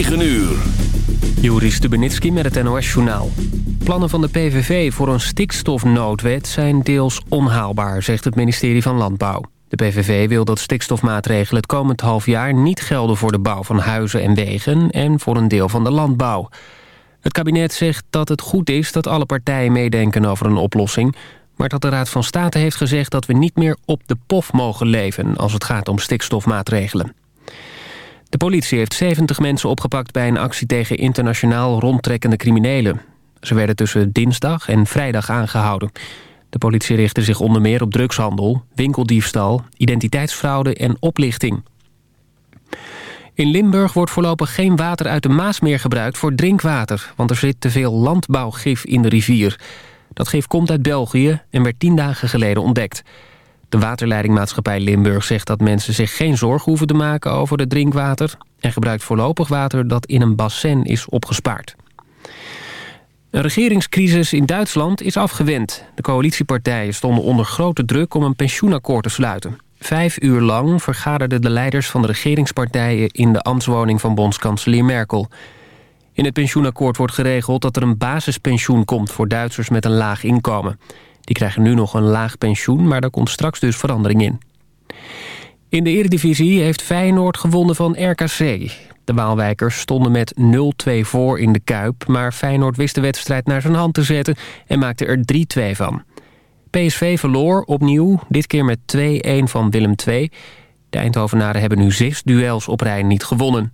9 uur. Joris Stubenitski met het NOS-journaal. Plannen van de PVV voor een stikstofnoodwet zijn deels onhaalbaar, zegt het ministerie van Landbouw. De PVV wil dat stikstofmaatregelen het komend half jaar niet gelden voor de bouw van huizen en wegen en voor een deel van de landbouw. Het kabinet zegt dat het goed is dat alle partijen meedenken over een oplossing, maar dat de Raad van State heeft gezegd dat we niet meer op de pof mogen leven als het gaat om stikstofmaatregelen. De politie heeft 70 mensen opgepakt bij een actie tegen internationaal rondtrekkende criminelen. Ze werden tussen dinsdag en vrijdag aangehouden. De politie richtte zich onder meer op drugshandel, winkeldiefstal, identiteitsfraude en oplichting. In Limburg wordt voorlopig geen water uit de Maas meer gebruikt voor drinkwater... want er zit te veel landbouwgif in de rivier. Dat gif komt uit België en werd tien dagen geleden ontdekt. De waterleidingmaatschappij Limburg zegt dat mensen zich geen zorgen hoeven te maken over het drinkwater... en gebruikt voorlopig water dat in een bassin is opgespaard. Een regeringscrisis in Duitsland is afgewend. De coalitiepartijen stonden onder grote druk om een pensioenakkoord te sluiten. Vijf uur lang vergaderden de leiders van de regeringspartijen... in de ambtswoning van bondskanselier Merkel. In het pensioenakkoord wordt geregeld dat er een basispensioen komt... voor Duitsers met een laag inkomen. Die krijgen nu nog een laag pensioen, maar daar komt straks dus verandering in. In de Eredivisie heeft Feyenoord gewonnen van RKC. De Waalwijkers stonden met 0-2 voor in de Kuip... maar Feyenoord wist de wedstrijd naar zijn hand te zetten en maakte er 3-2 van. PSV verloor opnieuw, dit keer met 2-1 van Willem II. De Eindhovenaren hebben nu zes duels op rij niet gewonnen.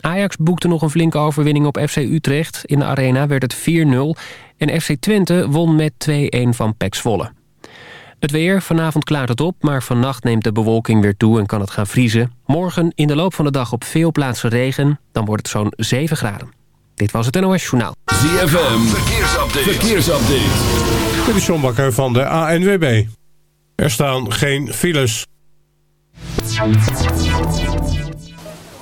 Ajax boekte nog een flinke overwinning op FC Utrecht. In de arena werd het 4-0 en FC Twente won met 2-1 van PEC Zwolle. Het weer, vanavond klaart het op, maar vannacht neemt de bewolking weer toe en kan het gaan vriezen. Morgen in de loop van de dag op veel plaatsen regen, dan wordt het zo'n 7 graden. Dit was het NOS Journaal. ZFM, verkeersupdate. verkeersupdate. Dit is John Bakker van de ANWB. Er staan geen files.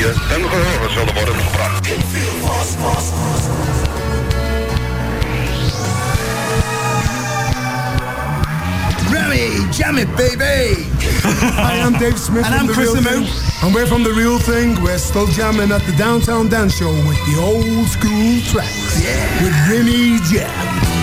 Bekende melodieën ten gehore zullen worden gebracht. Remy, jam it, baby! Hi, I'm Dave Smith. And from I'm The Chris Real And we're from The Real Thing. We're still jamming at the Downtown Dance Show with the old school tracks. Yeah. With Remy Jam.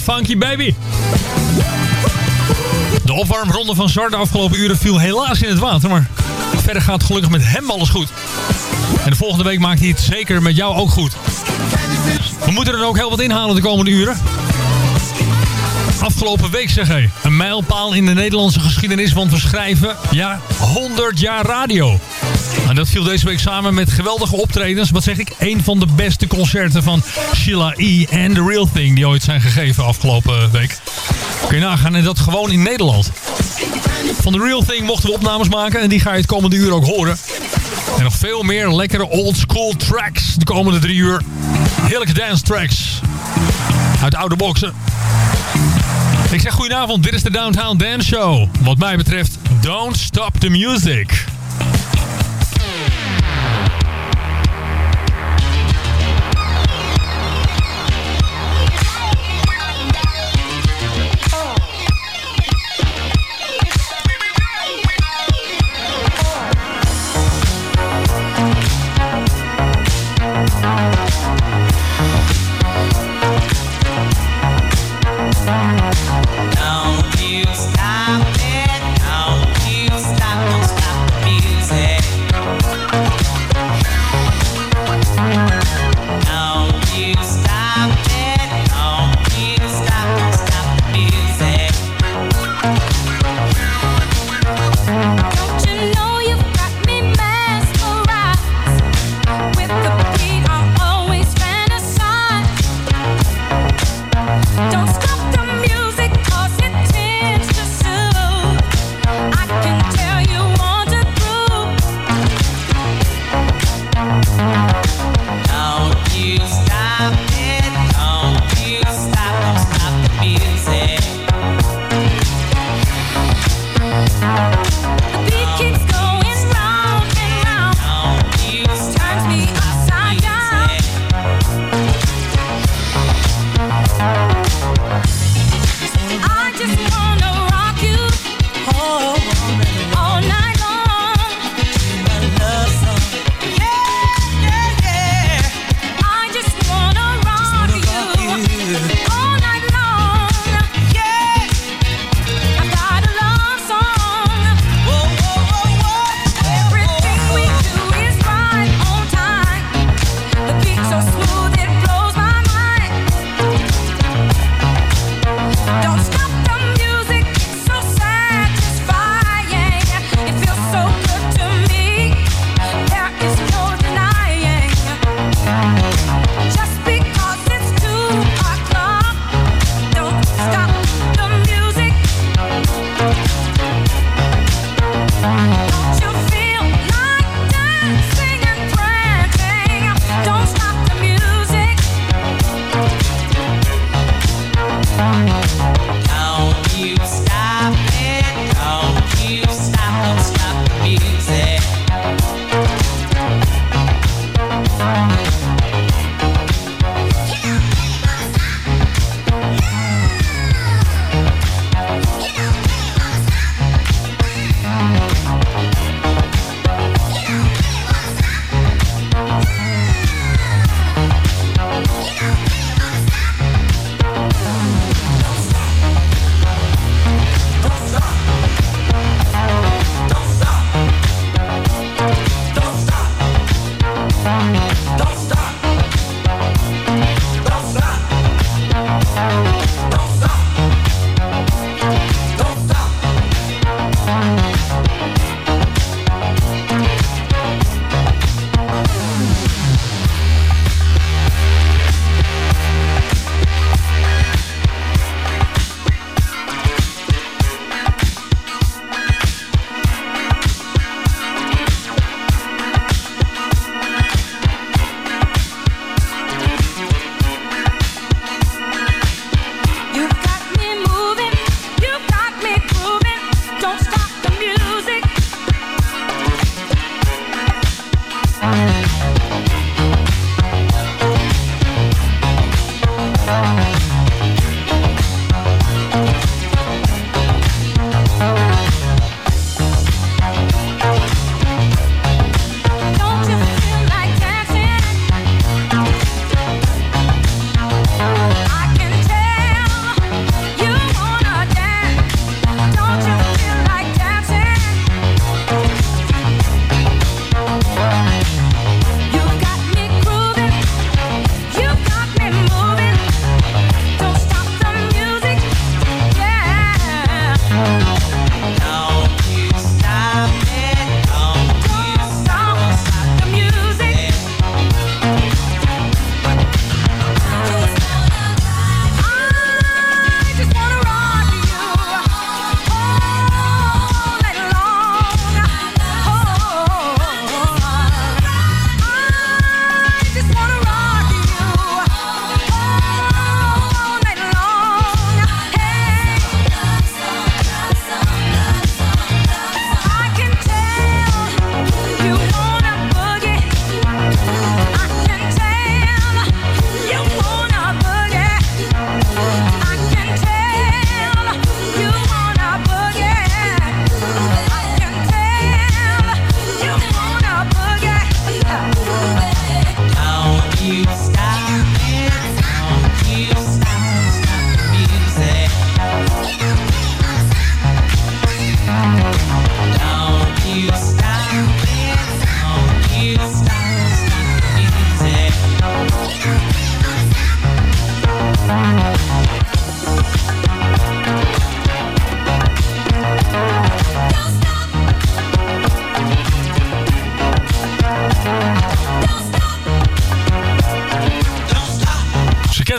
Funky baby. De opwarmronde van Zar de afgelopen uren viel helaas in het water. Maar verder gaat gelukkig met hem alles goed. En de volgende week maakt hij het zeker met jou ook goed. We moeten er ook heel wat inhalen de komende uren. Afgelopen week zeg hij. Een mijlpaal in de Nederlandse geschiedenis. Want we schrijven, ja, 100 jaar radio. En dat viel deze week samen met geweldige optredens. Wat zeg ik? Een van de beste concerten van Sheila E. en The Real Thing. Die ooit zijn gegeven afgelopen week. Kun je nagaan. En dat gewoon in Nederland. Van The Real Thing mochten we opnames maken. En die ga je het komende uur ook horen. En nog veel meer lekkere old school tracks de komende drie uur. Heerlijke dance tracks. Uit oude boxen. Ik zeg goedenavond, dit is de Downtown Dance Show. Wat mij betreft, don't stop the music.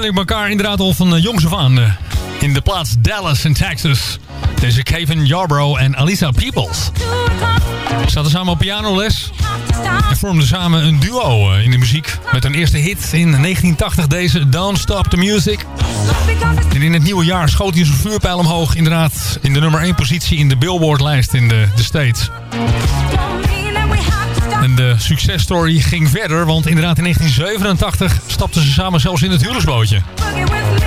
Kennen elkaar inderdaad al van uh, jongs af aan. Uh, in de plaats Dallas in Texas. Deze Kevin Yarbrough en Alisa Peoples. Ze zaten samen op pianoles. En vormden samen een duo uh, in de muziek. Met hun eerste hit in 1980 deze Don't Stop the Music. En in het nieuwe jaar schoot hij zijn vuurpijl omhoog. Inderdaad in de nummer 1 positie in de Billboard-lijst in de, de States. En de successtory ging verder, want inderdaad in 1987 stapten ze samen zelfs in het huwelijksbootje.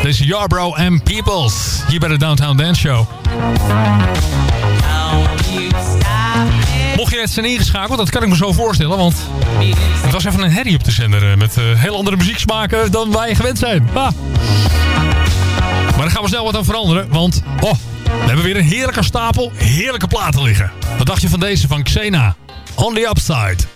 Deze Yarbrough and Peoples, hier bij de Downtown Dance Show. Mocht je net zijn ingeschakeld, dat kan ik me zo voorstellen, want het was even een herrie op de zender eh, met uh, heel andere muzieksmaken dan wij gewend zijn. Maar daar gaan we snel wat aan veranderen, want oh, we hebben weer een heerlijke stapel, heerlijke platen liggen. Wat dacht je van deze van Xena? On the Upside.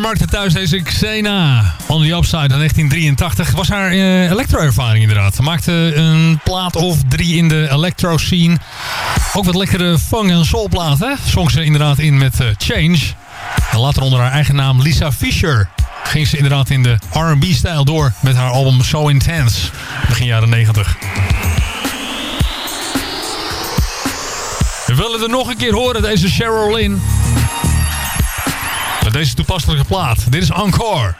Markten thuis, deze Xena. On the Upside in 1983. Was haar uh, electro-ervaring inderdaad. Maakte een plaat of drie in de electro-scene. Ook wat lekkere funk- en soulplaten. Zong ze inderdaad in met uh, Change. En later onder haar eigen naam Lisa Fisher ging ze inderdaad in de R&B-stijl door met haar album So Intense. Begin jaren 90. We willen er nog een keer horen, deze Cheryl Lynn. Deze toepasselijke plaat. Dit is Encore.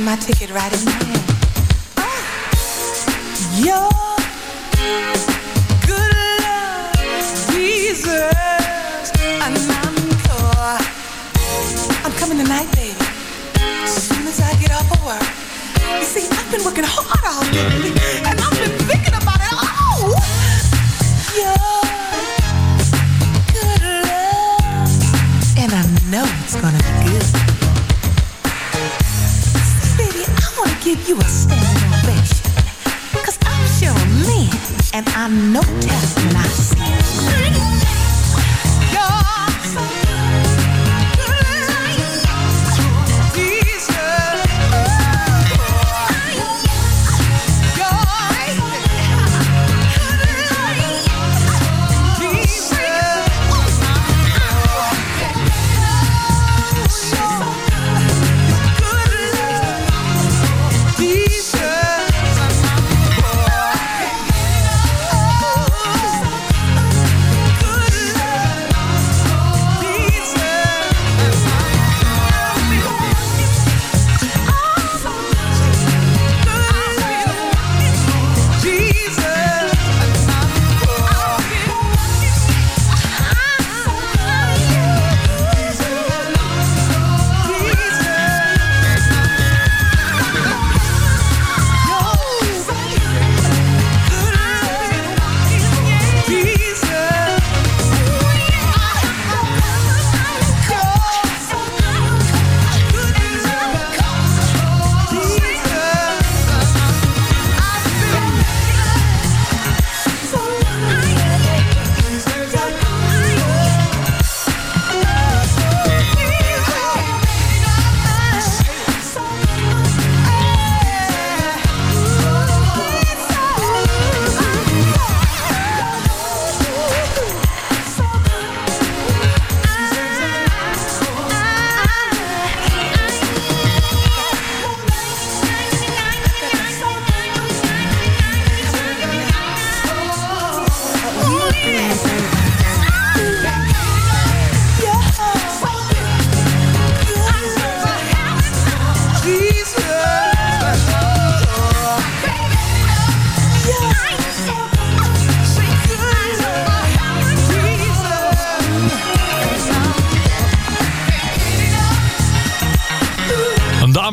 My ticket right? and I know that's not sin.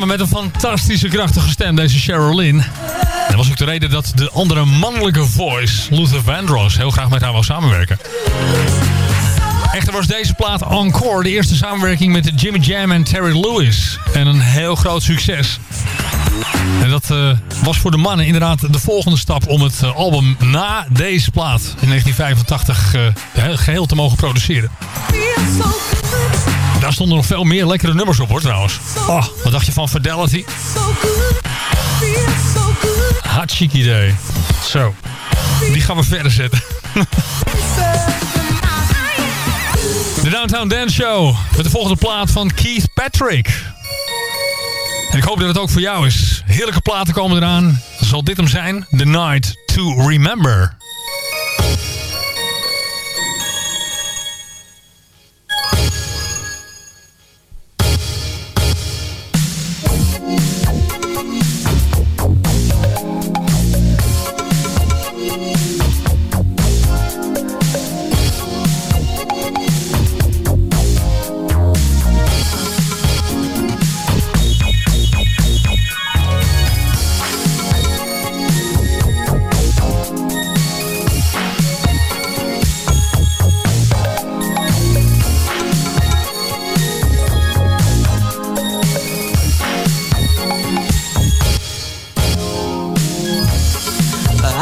Met een fantastische krachtige stem, deze Cheryl Lynn. Dat was ook de reden dat de andere mannelijke voice, Luther Vandross, heel graag met haar wou samenwerken. Echter was deze plaat Encore de eerste samenwerking met Jimmy Jam en Terry Lewis. En een heel groot succes. En dat uh, was voor de mannen inderdaad de volgende stap om het uh, album na deze plaat in 1985 uh, geheel te mogen produceren. Daar stonden nog veel meer lekkere nummers op hoor trouwens. Oh, wat dacht je van Fidelity? Chic idee. Zo, die gaan we verder zetten. De Downtown Dance Show met de volgende plaat van Keith Patrick. En ik hoop dat het ook voor jou is. Heerlijke platen komen eraan. Zal dit hem zijn? The Night to Remember.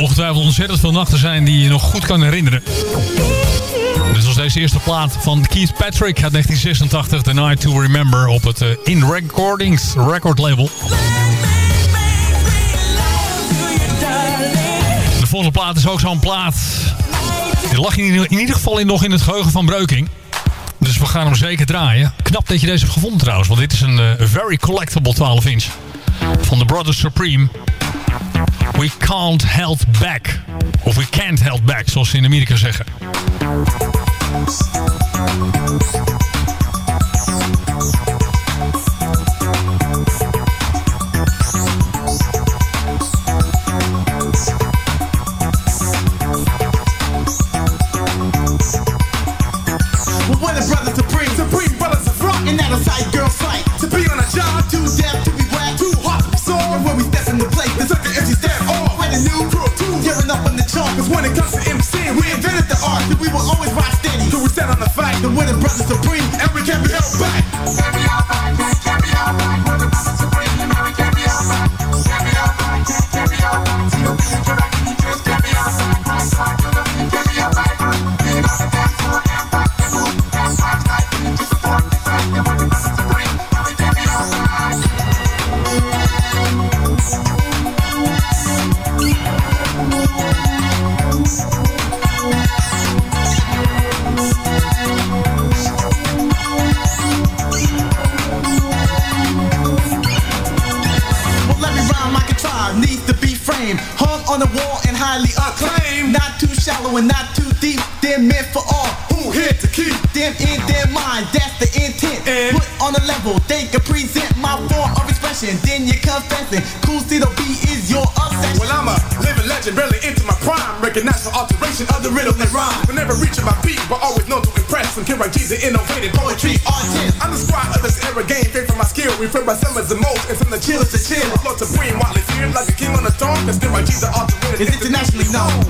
ongetwijfeld ontzettend veel nachten zijn die je nog goed kan herinneren. Dit was deze eerste plaat van Keith Patrick uit 1986, The Night to Remember, op het uh, In Recordings record label. De volgende plaat is ook zo'n plaat. Die lag in, in ieder geval in, nog in het geheugen van Breuking. Dus we gaan hem zeker draaien. Knap dat je deze hebt gevonden trouwens, want dit is een uh, very collectible 12 inch. Van de Brothers Supreme. We can't held back. Of we can't held back, zoals ze in Amerika zeggen. Cause when it comes to MC, we invented the art that we will always rock steady. So we stand on the fact that we're the brothers supreme, and we can't be held back. Can't be held. Can't be held back. keep them in their mind. That's the intent. And Put on a level, they can present my form of expression. Then you're confessing. Cool C B is your obsession. Well, I'm a living legend, barely into my prime. Recognize the alteration of the riddle and rhyme. Whenever reaching my peak, but always known to impress. And KYG's an innovative poetry artist. I'm the squad of this era game, fame from my skill. We from my summers and molds, and from the chillers to chill. Lord to bring while it's here, like a king on a throne. Cause KYG's the alternative. It's internationally known.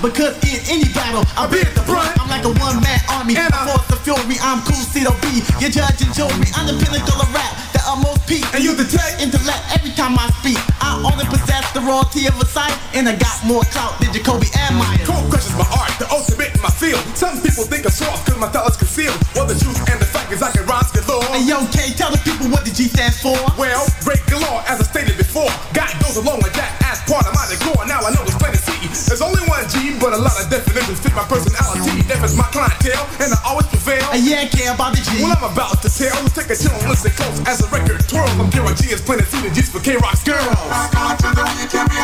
Because in any battle, I be at the front. I'm like a one-man army. And I force the fury. I'm cool, C.O.B. Your judge and jury. I'm the pinnacle of rap, the utmost peak. And you the tech intellect every time I speak. I only possess the royalty of a sight. And I got more clout than Jacoby and Meyer. Cold crushes my art, the ultimate in my field. Some people think I'm soft cause my is concealed. Well, the truth and the fact is I can rhyme galore. Hey, yo, K, tell the people what the G stands for. Well, clientele, and I always prevail. Uh, yeah, care about the G. Well, I'm about to tell. Let's take a chill and listen close as the record twirls. I'm G is playing the G's for K-Rock's girls. Rock on to the beat, give me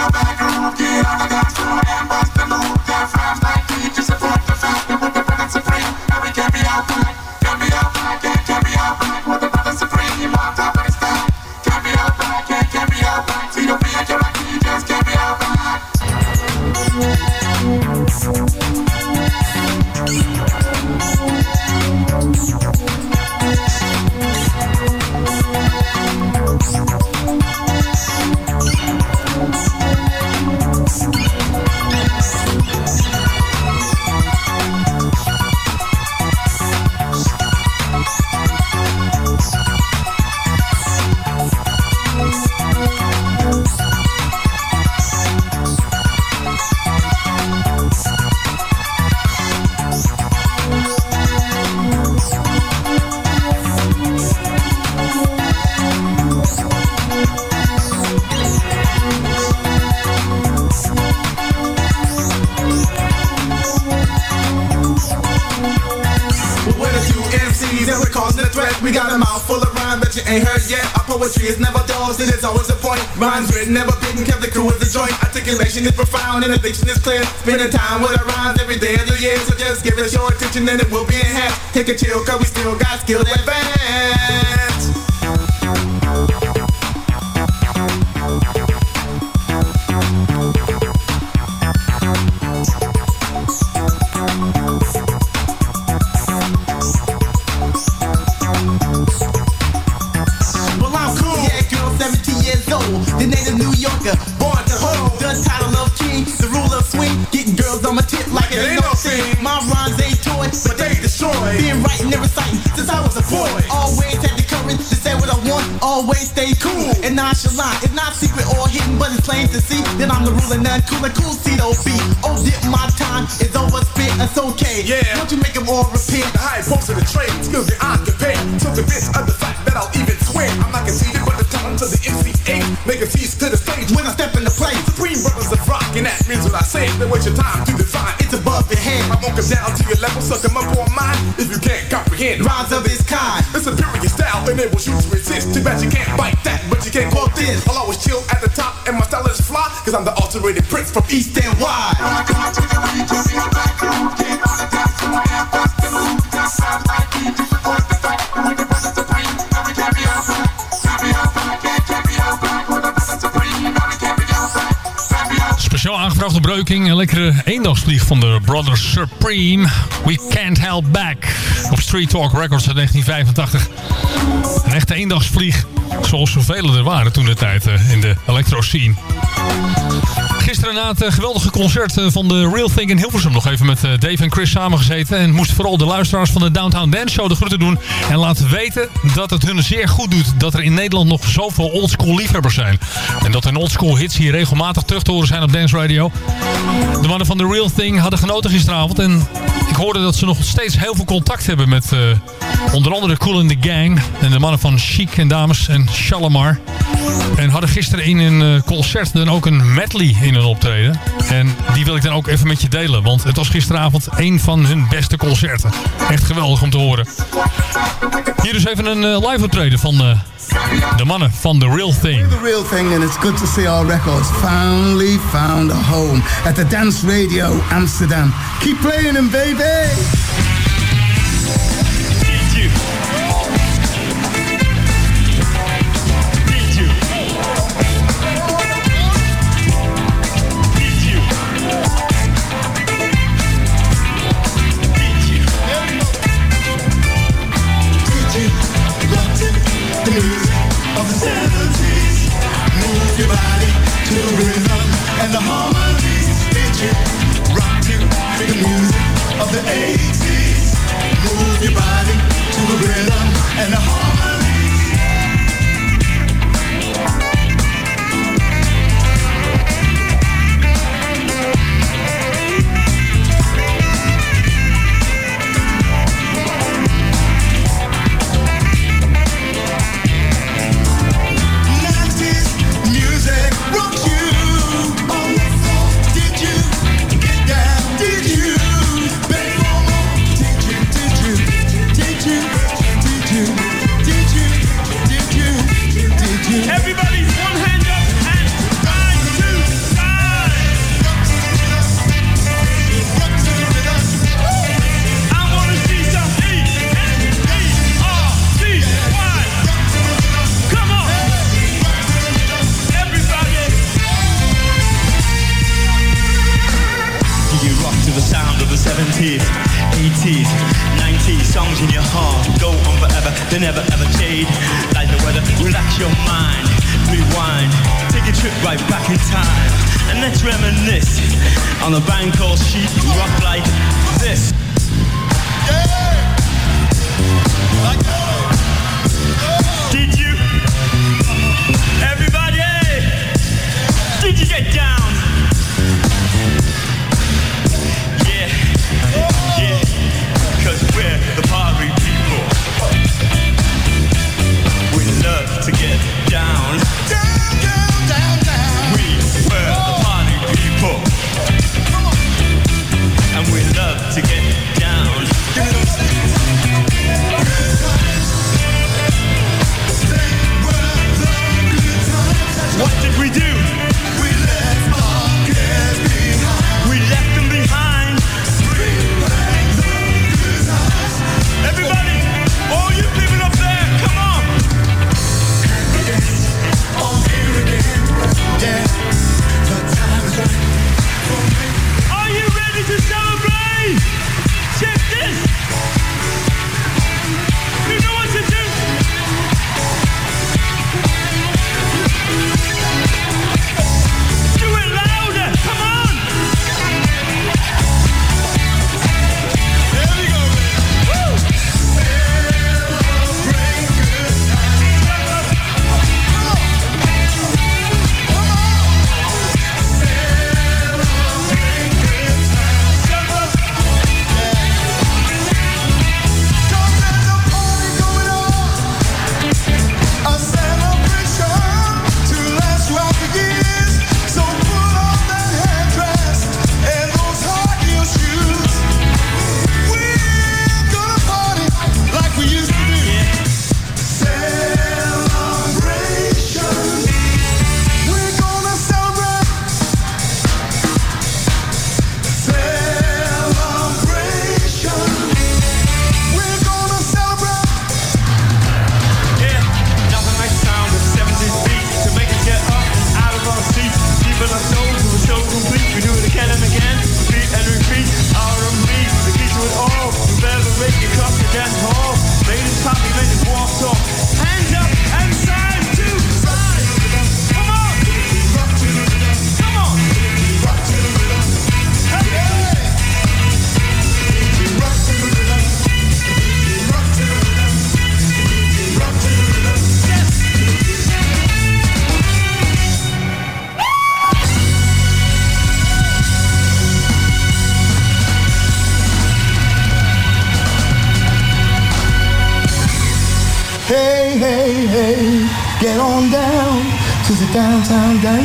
Take chill, cause we still got skill reciting since I was a boy. Always had the courage to say what I want. Always stay cool and nonchalant. It's not secret or hidden, but it's plain to see Then I'm the ruler, none cool and cool. See beat. Oh, dip, my time is overspent. It's okay. Yeah. Don't you make them all repent. The high post of the trade, skills beyond compare. So convinced of the fact that I'll even swear I'm not conceited, but the talent of the MC8 make a tease to the and that means what I say. Then waste your time to define. it's above your head. I won't come down to your level, suck 'em up on mine if you can't comprehend. Rhymes of its kind. The superior style enables you to resist. Too bad you can't bite that, but you can't call this. I'll always chill at the top, and my style is fly, cause I'm the alterated prince from. East and wide. Een lekkere eendagsvlieg van de Brothers Supreme. We Can't Help Back. Op Street Talk Records uit 1985. Een echte eendagsvlieg. Zoals zoveel er waren toen de tijd eh, in de electro scene. Gisteren na het eh, geweldige concert eh, van de Real Thing in Hilversum nog even met eh, Dave en Chris samengezeten. En moest vooral de luisteraars van de Downtown Dance Show de groeten doen. En laten weten dat het hun zeer goed doet dat er in Nederland nog zoveel oldschool liefhebbers zijn. En dat hun oldschool hits hier regelmatig terug te horen zijn op Dance Radio. De mannen van The Real Thing hadden genoten gisteravond. En ik hoorde dat ze nog steeds heel veel contact hebben met eh, onder andere Cool in the Gang. En de mannen van Chic en Dames en Shalimar. En hadden gisteren in een eh, concert dan ook een medley in hun optreden. En die wil ik dan ook even met je delen. Want het was gisteravond een van hun beste concerten. Echt geweldig om te horen. Hier dus even een eh, live optreden van de mannen van The Real Thing. The real thing, and it's good to see our records finally found a home at the Dance Radio Amsterdam. Keep playing them, baby! The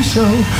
downtown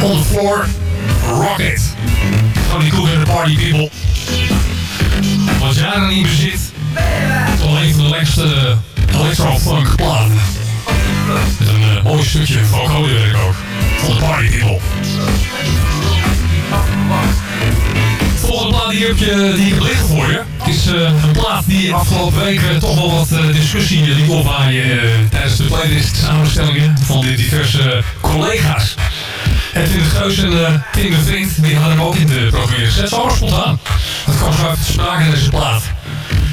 van On Floor. Rocket. Van die Cool in the Party People. Was jaren in bezit. Toch een van de lekkerste electro-funk platen. Met een uh, mooi stukje vocaliewerk ook. Van de Party People. Volgende plaat die, heb je, die heb voor je. Het is uh, een plaat die afgelopen weken toch wel wat uh, discussie liet opwaaien uh, tijdens de playlist samenstellingen van de diverse collega's. Tim de Geus en Tim de Vriend, die hadden hem ook in de programmering gezet. Zo spontaan. Dat kwam zo uit te sprake in deze plaat.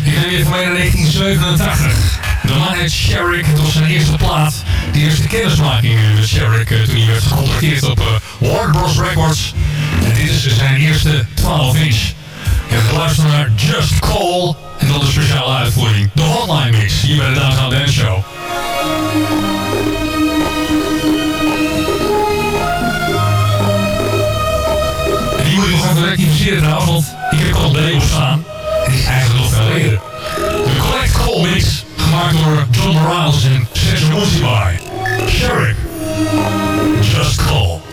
Ik neem je van mij naar 1987. De man heet Sherrick. Het was zijn eerste plaat. De eerste kennismaking met Sherrick toen hij werd gecontracteerd op uh, Warner Bros. Records. En dit is zijn eerste 12 inch. Je hebt geluisterd naar Just Call. En dan de speciale uitvoering. De Hotline Mix. Hier bij de Downtown Dance Show. En die moet ik nog even rectificeren trouwens, want ik heb al op de label staan. Het is eigenlijk nog veel eerder. De Collect Call Mix, gemaakt door John Morales en Cesar Monsibai. Sherrick. Just Call.